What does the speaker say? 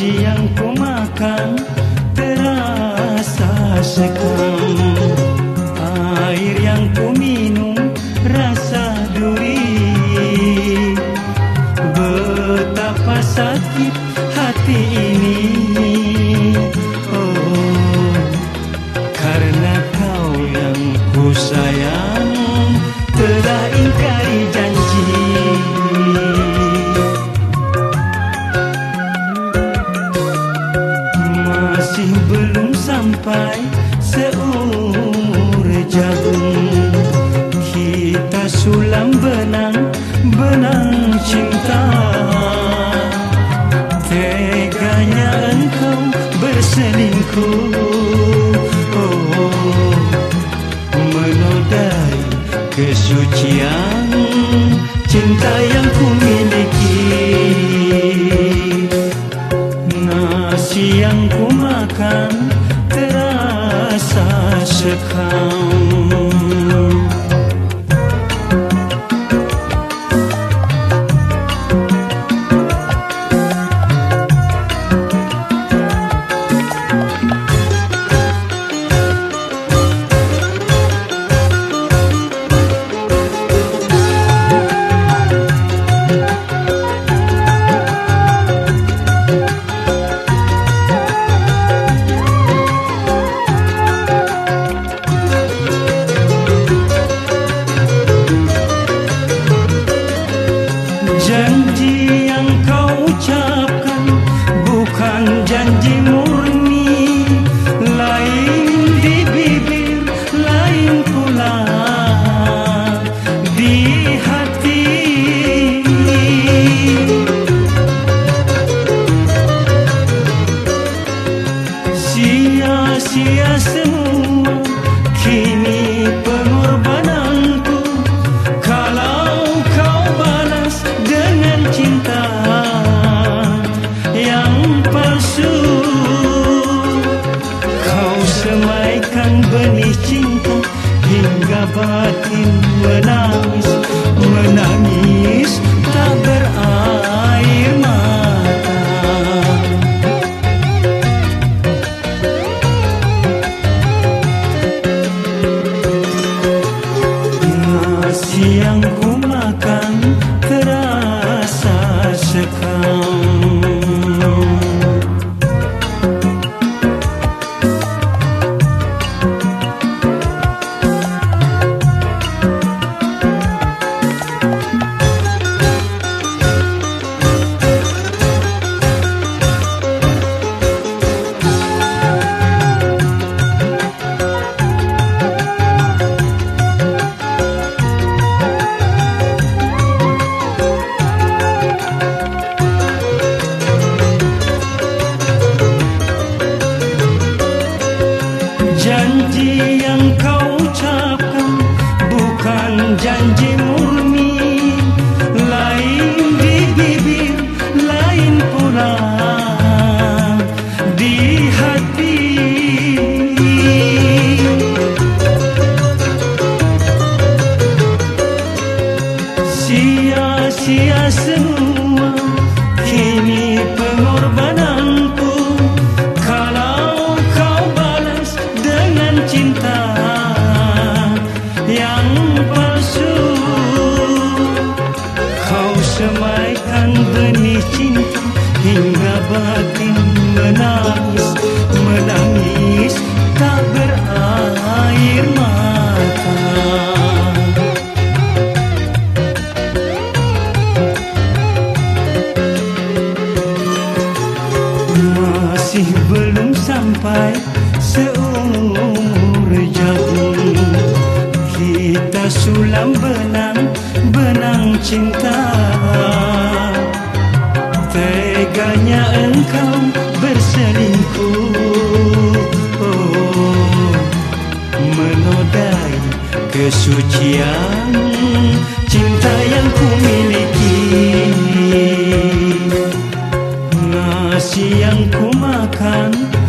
Nasi yang ku makan terasa sekam berselingkuh oh, menodai kesucian cinta yang ku miliki. Nasi yang ku Janji yang kau ucapkan bukan janji murni. Lain di bibir, lain pula di hati. Sia-sia semua batin menangis Menangis tak berair mata. Nasi yang ku makan terasa sekam bukan masih belum sampai seumur jagung kita sulam benang benang cinta. Teganya engkau berselingkuh. Oh, menodai kesucian nasi yang ku makan.